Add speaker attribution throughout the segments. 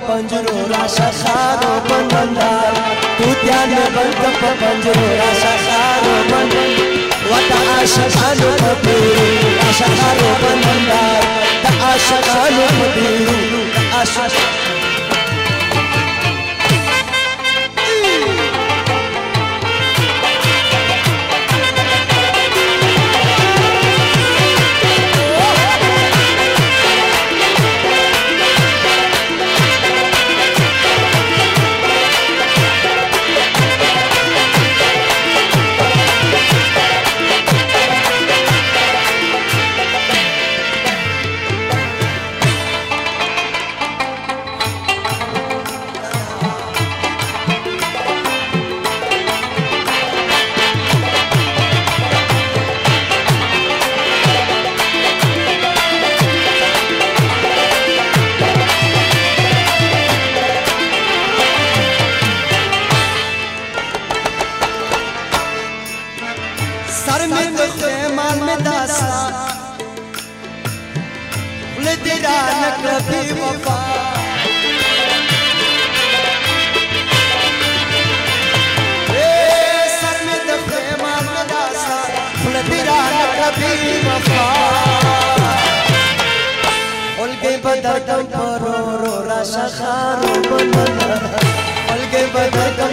Speaker 1: પંજરો રાશા સારો બંધાર તું ત્યાં બંધ પંજરો રાશા સારો બંધ વતા આશકાનો પપીરું આશા સારો બંધાર આશકાનો પપીરું આશા सर में तो खेमान में दासा खुले तेरा न कभी वफा। सर में तो खेमान में दासा खुले तेरा न कभी वफा। उलगे बदर कम करो रो राशा खारो बनना उलगे बदर कम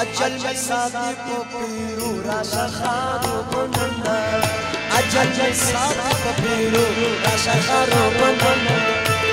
Speaker 1: अचल में साथी को पीरू राशा खारो को नंदा अचल में साथी को पीरू राशा खारो को नंदा